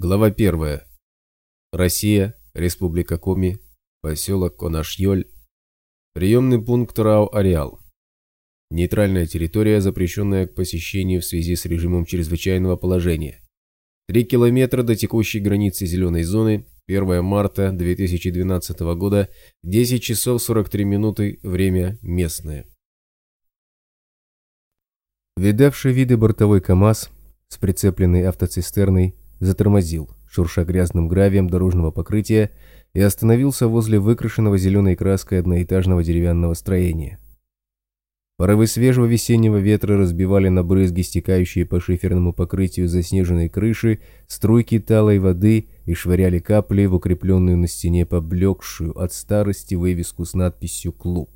Глава 1. Россия, Республика Коми, поселок Конашьоль, приемный пункт Рау-Ареал. Нейтральная территория, запрещенная к посещению в связи с режимом чрезвычайного положения. 3 километра до текущей границы зеленой зоны, 1 марта 2012 года, 10 часов 43 минуты, время местное. Видавший виды бортовой КАМАЗ с прицепленной автоцистерной затормозил, шурша грязным гравием дорожного покрытия, и остановился возле выкрашенного зеленой краской одноэтажного деревянного строения. Порывы свежего весеннего ветра разбивали на брызги, стекающие по шиферному покрытию заснеженной крыши, струйки талой воды и швыряли капли в укрепленную на стене поблекшую от старости вывеску с надписью «Клуб».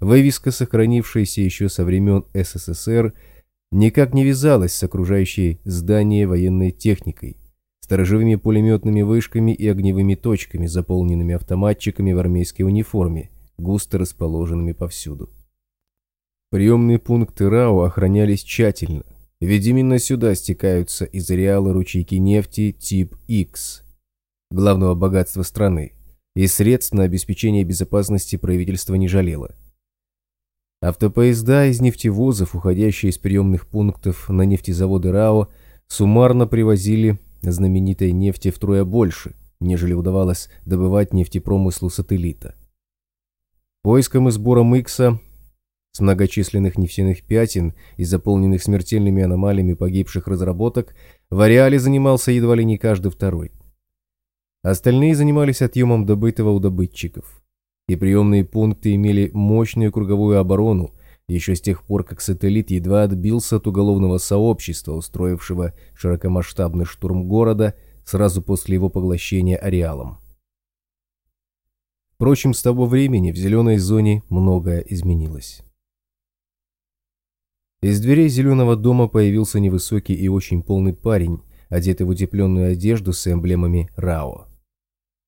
Вывеска, сохранившаяся еще со времен СССР, никак не вязалась с окружающей здание военной техникой, сторожевыми пулеметными вышками и огневыми точками, заполненными автоматчиками в армейской униформе, густо расположенными повсюду. Приемные пункты РАО охранялись тщательно, ведь именно сюда стекаются из ареала ручейки нефти тип X, главного богатства страны, и средств на обеспечение безопасности правительство не жалело. Автопоезда из нефтевозов, уходящие из приемных пунктов на нефтезаводы РАО, суммарно привозили знаменитой нефти втрое больше, нежели удавалось добывать нефтепромыслу сателлита. Поиском и сбором Икса с многочисленных нефтяных пятен и заполненных смертельными аномалиями погибших разработок в ареале занимался едва ли не каждый второй. Остальные занимались отъемом добытого у добытчиков и приемные пункты имели мощную круговую оборону, еще с тех пор, как сателлит едва отбился от уголовного сообщества, устроившего широкомасштабный штурм города сразу после его поглощения ареалом. Впрочем, с того времени в зеленой зоне многое изменилось. Из дверей зеленого дома появился невысокий и очень полный парень, одетый в утепленную одежду с эмблемами РАО.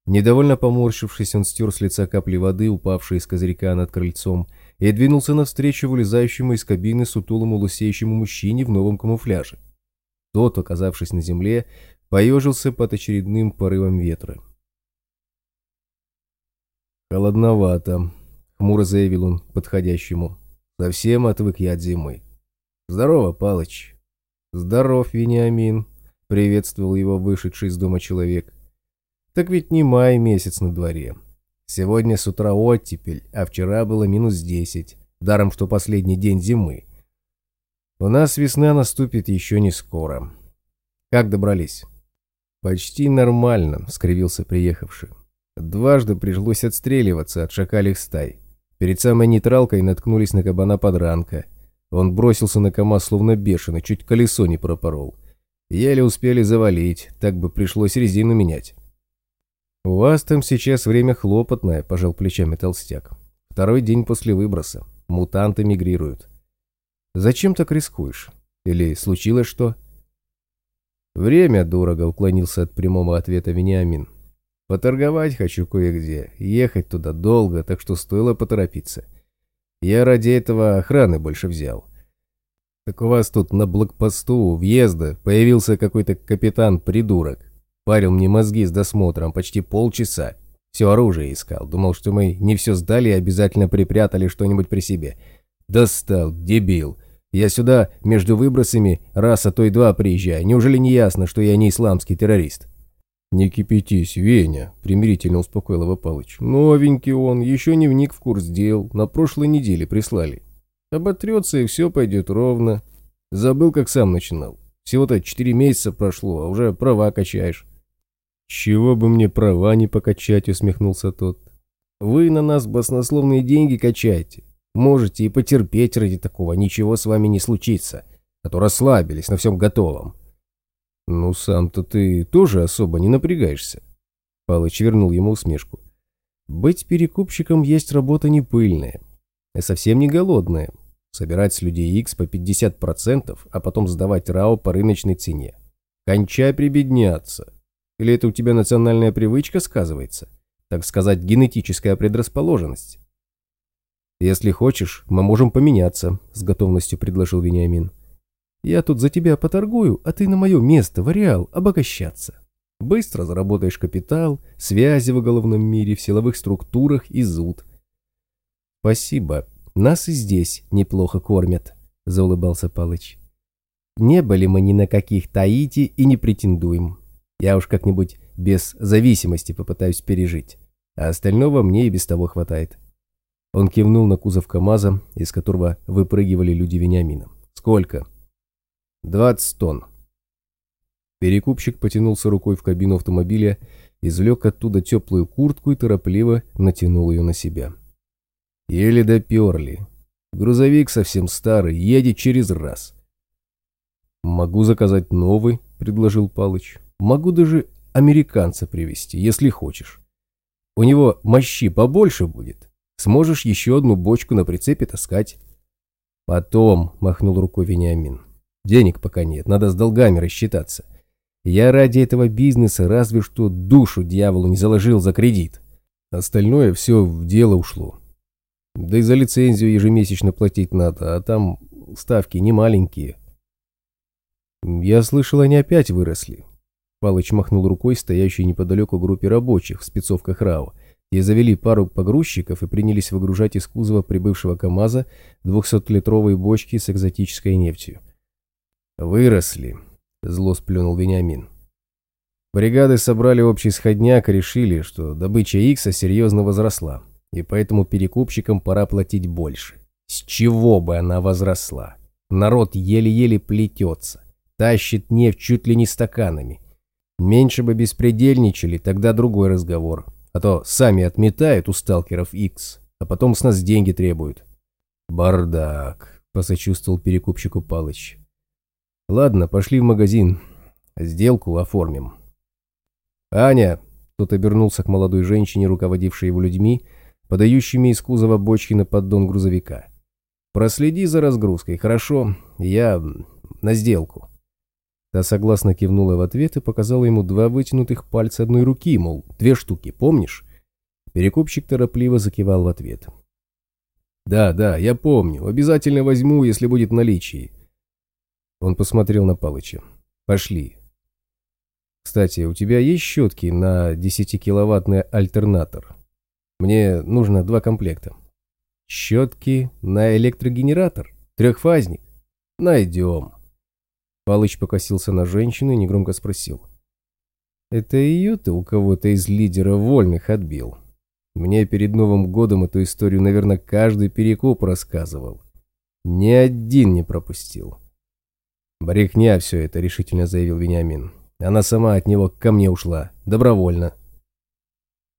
Недовольно поморщившись, он стер с лица капли воды, упавшие из козырька над крыльцом, и двинулся навстречу вылезающему из кабины сутулому лысеющему мужчине в новом камуфляже. Тот, оказавшись на земле, поежился под очередным порывом ветра. «Холодновато», — хмуро заявил он подходящему. «Совсем отвык я от зимы». «Здорово, Палыч». «Здоров, Вениамин», — приветствовал его вышедший из дома человек. Так ведь не май месяц на дворе. Сегодня с утра оттепель, а вчера было минус десять. Даром, что последний день зимы. У нас весна наступит еще не скоро. Как добрались? Почти нормально, скривился приехавший. Дважды пришлось отстреливаться от шакалих стай. Перед самой нейтралкой наткнулись на кабана подранка. Он бросился на КамАЗ словно бешеный, чуть колесо не пропорол. Еле успели завалить, так бы пришлось резину менять. «У вас там сейчас время хлопотное», – пожал плечами толстяк. «Второй день после выброса. Мутанты мигрируют. Зачем так рискуешь? Или случилось что?» «Время дорого», – уклонился от прямого ответа Вениамин. «Поторговать хочу кое-где. Ехать туда долго, так что стоило поторопиться. Я ради этого охраны больше взял». «Так у вас тут на блокпосту у въезда появился какой-то капитан-придурок. Парил мне мозги с досмотром почти полчаса. Все оружие искал. Думал, что мы не все сдали и обязательно припрятали что-нибудь при себе. Достал, дебил. Я сюда между выбросами раз, а то и два приезжаю. Неужели не ясно, что я не исламский террорист? «Не кипятись, Веня», — примирительно успокоил его Палыч. «Новенький он, еще не вник в курс дел, на прошлой неделе прислали. Оботрется и все пойдет ровно. Забыл, как сам начинал. Всего-то четыре месяца прошло, а уже права качаешь». «Чего бы мне права не покачать?» — усмехнулся тот. «Вы на нас баснословные деньги качаете. Можете и потерпеть ради такого, ничего с вами не случится, а то расслабились на всем готовом». «Ну, сам-то ты тоже особо не напрягаешься». Палыч вернул ему усмешку. «Быть перекупщиком есть работа не пыльная, а совсем не голодная. Собирать с людей X по 50%, а потом сдавать РАО по рыночной цене. Кончай прибедняться. Или это у тебя национальная привычка сказывается? Так сказать, генетическая предрасположенность? Если хочешь, мы можем поменяться, с готовностью предложил Вениамин. Я тут за тебя поторгую, а ты на мое место в Ареал обогащаться. Быстро заработаешь капитал, связи в уголовном мире, в силовых структурах и зуд. Спасибо. Нас и здесь неплохо кормят, заулыбался Палыч. Не были мы ни на каких Таити и не претендуем. Я уж как-нибудь без зависимости попытаюсь пережить, а остального мне и без того хватает. Он кивнул на кузов КамАЗа, из которого выпрыгивали люди Вениамина. «Сколько?» «Двадцать тонн». Перекупщик потянулся рукой в кабину автомобиля, извлек оттуда теплую куртку и торопливо натянул ее на себя. Еле доперли. Грузовик совсем старый, едет через раз. «Могу заказать новый», — предложил Палыч. «Могу даже американца привезти, если хочешь. У него мощи побольше будет. Сможешь еще одну бочку на прицепе таскать». «Потом», — махнул рукой Вениамин. «Денег пока нет, надо с долгами рассчитаться. Я ради этого бизнеса разве что душу дьяволу не заложил за кредит. Остальное все в дело ушло. Да и за лицензию ежемесячно платить надо, а там ставки не маленькие. Я слышал, они опять выросли. Палыч махнул рукой стоящей неподалеку группе рабочих в спецовках РАО, где завели пару погрузчиков и принялись выгружать из кузова прибывшего КАМАЗа 200-литровые бочки с экзотической нефтью. «Выросли», Зло сплюнул Вениамин. Бригады собрали общий сходняк и решили, что добыча Икса серьезно возросла, и поэтому перекупщикам пора платить больше. С чего бы она возросла? Народ еле-еле плетется, тащит нефть чуть ли не стаканами. Меньше бы беспредельничали, тогда другой разговор. А то сами отметают у сталкеров Икс, а потом с нас деньги требуют. «Бардак», — посочувствовал перекупщику Палыч. Ладно, пошли в магазин. Сделку оформим. Аня, тут обернулся к молодой женщине, руководившей его людьми, подающими из кузова бочки на поддон грузовика. Проследи за разгрузкой, хорошо? Я на сделку. Та согласно кивнула в ответ и показала ему два вытянутых пальца одной руки, мол, две штуки, помнишь? Перекупщик торопливо закивал в ответ. «Да, да, я помню. Обязательно возьму, если будет в наличии. Он посмотрел на Палыча. «Пошли». «Кстати, у тебя есть щетки на 10-киловаттный альтернатор? Мне нужно два комплекта». «Щетки на электрогенератор? Трехфазник? Найдем». Палыч покосился на женщину и негромко спросил. «Это ее ты у кого-то из лидеров вольных отбил? Мне перед Новым годом эту историю, наверное, каждый перекоп рассказывал. Ни один не пропустил». «Брехня все это», — решительно заявил Вениамин. «Она сама от него ко мне ушла. Добровольно».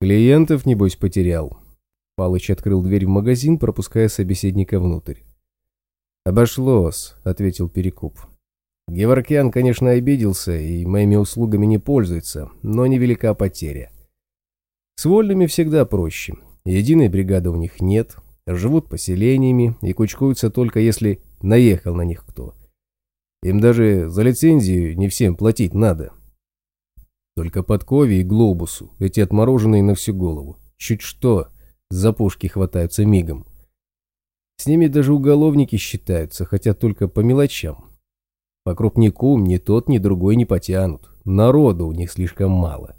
«Клиентов, небось, потерял». Палыч открыл дверь в магазин, пропуская собеседника внутрь. «Обошлось», — ответил Перекуп. «Геворкян, конечно, обиделся и моими услугами не пользуется, но невелика потеря. С вольными всегда проще. Единой бригады у них нет, живут поселениями и кучкуются только если наехал на них кто. Им даже за лицензию не всем платить надо. Только Подкове и Глобусу, эти отмороженные на всю голову. Чуть что, за пушки хватаются мигом. С ними даже уголовники считаются, хотя только по мелочам. По крупнику ни тот, ни другой не потянут. Народу у них слишком мало.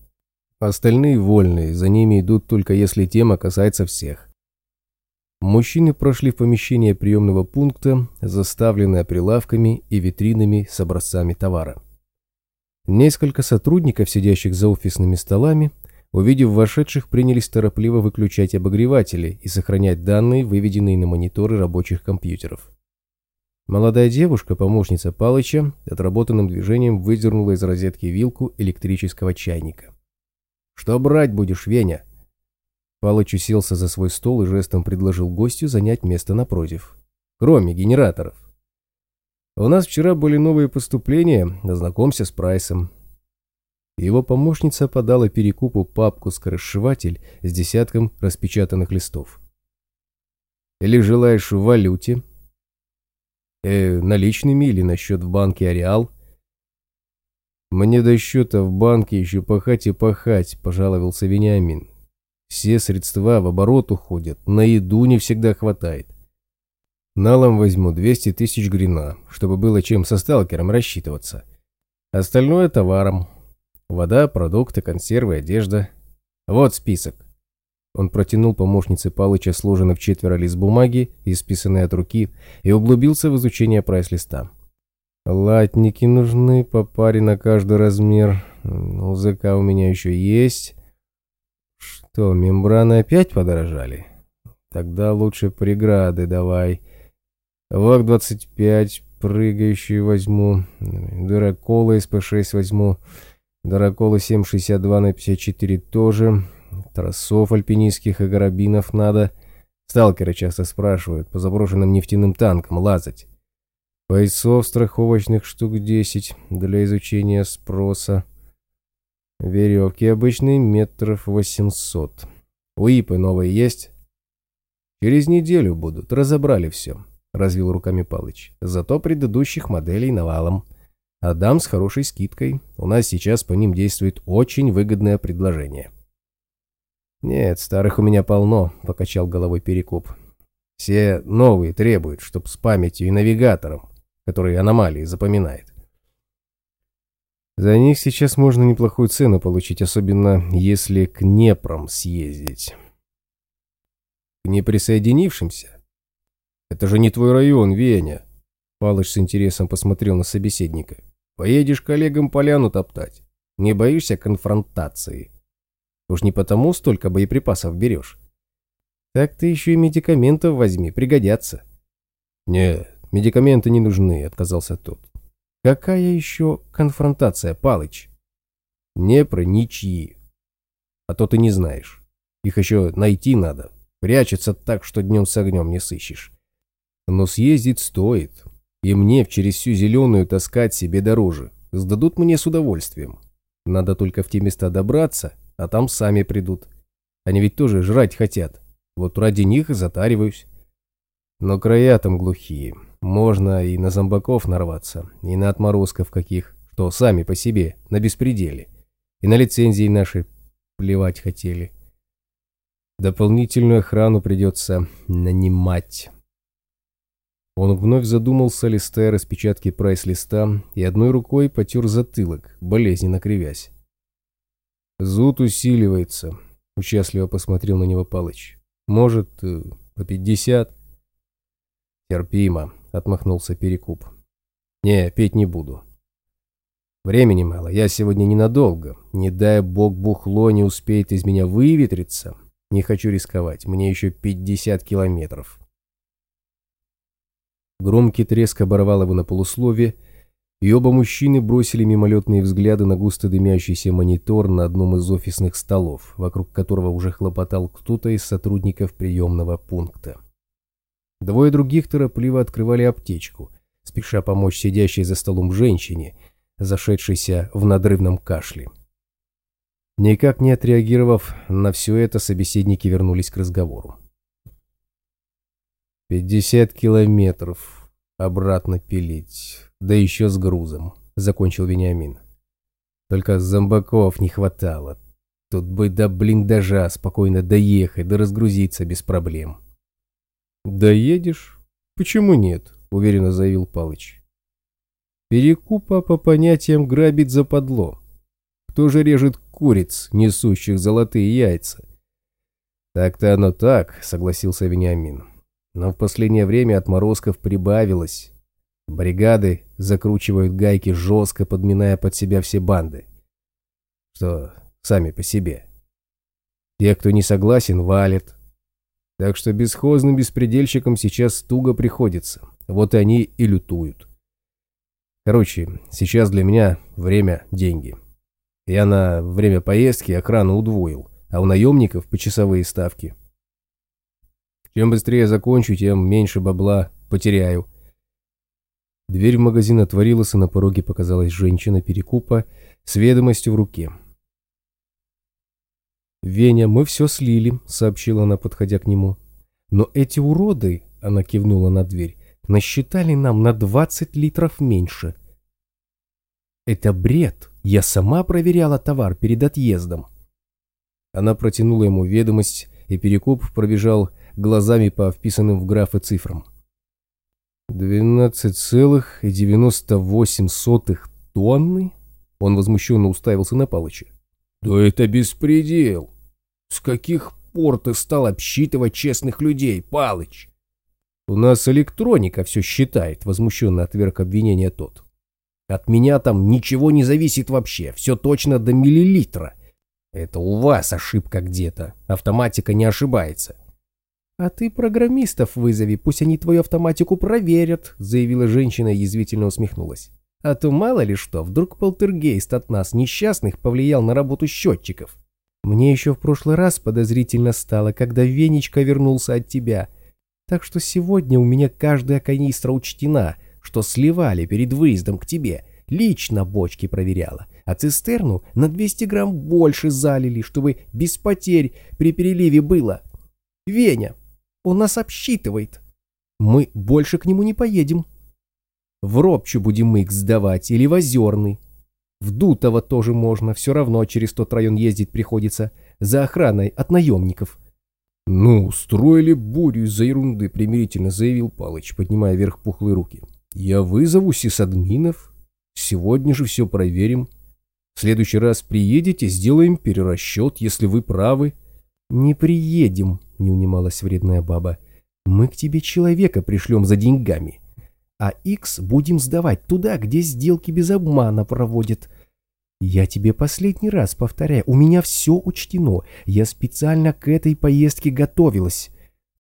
Остальные вольные, за ними идут только если тема касается всех. Мужчины прошли в помещение приемного пункта, заставленное прилавками и витринами с образцами товара. Несколько сотрудников, сидящих за офисными столами, увидев вошедших, принялись торопливо выключать обогреватели и сохранять данные, выведенные на мониторы рабочих компьютеров. Молодая девушка, помощница Палыча, отработанным движением выдернула из розетки вилку электрического чайника. «Что брать будешь, Веня?» Палыч уселся за свой стол и жестом предложил гостю занять место напротив. Кроме генераторов. У нас вчера были новые поступления, ознакомься с прайсом. Его помощница подала перекупу папку-скоросшиватель с десятком распечатанных листов. Или желаешь в валюте? Э, наличными или на счет в банке Ареал? Мне до счета в банке еще пахать и пахать, пожаловался Вениамин. Все средства в оборот уходят, на еду не всегда хватает. Налом возьму 200 тысяч грина, чтобы было чем со сталкером рассчитываться. Остальное товаром. Вода, продукты, консервы, одежда. Вот список. Он протянул помощнице Палыча сложенный в четверо лист бумаги, исписанный от руки, и углубился в изучение прайс-листа. Латники нужны по паре на каждый размер. УЗК у меня еще есть. Что, мембраны опять подорожали? Тогда лучше преграды давай. ВАК-25 прыгающий возьму. Дырокола СП-6 возьму. Дырокола 7,62 на 54 тоже. Тросов альпинистских и карабинов надо. Сталкеры часто спрашивают, по заброшенным нефтяным танкам лазать. Бойцов страховочных штук 10 для изучения спроса. Веревки обычные метров 800. УИПы новые есть? Через неделю будут, разобрали все, развил руками Палыч. Зато предыдущих моделей навалом. Отдам с хорошей скидкой. У нас сейчас по ним действует очень выгодное предложение. «Нет, старых у меня полно», — покачал головой Перекуп. «Все новые требуют, чтоб с памятью и навигатором, который аномалии запоминает. За них сейчас можно неплохую цену получить, особенно если к Непром съездить. К неприсоединившимся? Это же не твой район, Веня. Палыч с интересом посмотрел на собеседника. Поедешь коллегам поляну топтать. Не боишься конфронтации? Уж не потому столько боеприпасов берешь. Так ты еще и медикаментов возьми, пригодятся. Нет, медикаменты не нужны, отказался тот. Какая еще конфронтация, Палыч? Не про ничьи. А то ты не знаешь. Их еще найти надо. Прячется так, что днем с огнем не сыщешь. Но съездить стоит. И мне через всю зеленую таскать себе дороже. Сдадут мне с удовольствием. Надо только в те места добраться, а там сами придут. Они ведь тоже жрать хотят. Вот ради них и затариваюсь. Но края там глухие. Можно и на зомбаков нарваться, и на отморозков каких, что сами по себе, на беспределе. И на лицензии наши плевать хотели. Дополнительную охрану придется нанимать. Он вновь задумался, листая распечатки прайс-листа, и одной рукой потер затылок, болезненно кривясь. Зуд усиливается. Участливо посмотрел на него Палыч. Может, э, по пятьдесят? Терпимо, отмахнулся Перекуп. Не, петь не буду. Времени мало, я сегодня ненадолго. Не дай бог бухло не успеет из меня выветриться. Не хочу рисковать, мне еще пятьдесят километров. Громкий треск оборвал его на полуслове, и оба мужчины бросили мимолетные взгляды на густо дымящийся монитор на одном из офисных столов, вокруг которого уже хлопотал кто-то из сотрудников приемного пункта. Двое других торопливо открывали аптечку, спеша помочь сидящей за столом женщине, зашедшейся в надрывном кашле. Никак не отреагировав на все это, собеседники вернулись к разговору. «Пятьдесят километров обратно пилить да еще с грузом», — закончил Вениамин. «Только зомбаков не хватало. Тут бы до блиндажа спокойно доехать, да разгрузиться без проблем». «Доедешь? Почему нет?» — уверенно заявил Палыч. «Перекупа по понятиям грабить западло. Кто же режет куриц, несущих золотые яйца?» «Так-то оно так», — согласился Вениамин. «Но в последнее время отморозков прибавилось. Бригады закручивают гайки жестко, подминая под себя все банды. Что сами по себе. Те, кто не согласен, валят. Так что бесхозным беспредельщикам сейчас туго приходится. Вот они и лютуют. Короче, сейчас для меня время – деньги. Я на время поездки охрану удвоил, а у наемников почасовые ставки. Чем быстрее закончу, тем меньше бабла потеряю – Дверь в магазин отворилась, и на пороге показалась женщина перекупа с ведомостью в руке. «Веня, мы все слили», — сообщила она, подходя к нему. «Но эти уроды», — она кивнула на дверь, — «насчитали нам на 20 литров меньше». «Это бред. Я сама проверяла товар перед отъездом». Она протянула ему ведомость, и Перекуп пробежал глазами по вписанным в графы цифрам. 12,98 тонны? Он возмущенно уставился на Палыча. Да это беспредел! С каких пор ты стал обсчитывать честных людей, Палыч? У нас электроника все считает, возмущенно отверг обвинение тот. От меня там ничего не зависит вообще, все точно до миллилитра. Это у вас ошибка где-то, автоматика не ошибается. «А ты программистов вызови, пусть они твою автоматику проверят», заявила женщина и язвительно усмехнулась. «А то мало ли что, вдруг полтергейст от нас, несчастных, повлиял на работу счетчиков. Мне еще в прошлый раз подозрительно стало, когда Венечка вернулся от тебя. Так что сегодня у меня каждая канистра учтена, что сливали перед выездом к тебе. Лично бочки проверяла, а цистерну на 200 грамм больше залили, чтобы без потерь при переливе было. Веня, он нас обсчитывает. Мы больше к нему не поедем. В Робчу будем их сдавать или в Озерный. В Дутово тоже можно, все равно через тот район ездить приходится, за охраной от наемников. «Ну, устроили бурю из-за ерунды», — примирительно заявил Палыч, поднимая вверх пухлые руки. «Я вызову сисадминов. Сегодня же все проверим. В следующий раз приедете, сделаем перерасчет, если вы правы». «Не приедем», — не унималась вредная баба. «Мы к тебе человека пришлем за деньгами, а X будем сдавать туда, где сделки без обмана проводят. Я тебе последний раз повторяю, у меня все учтено, я специально к этой поездке готовилась.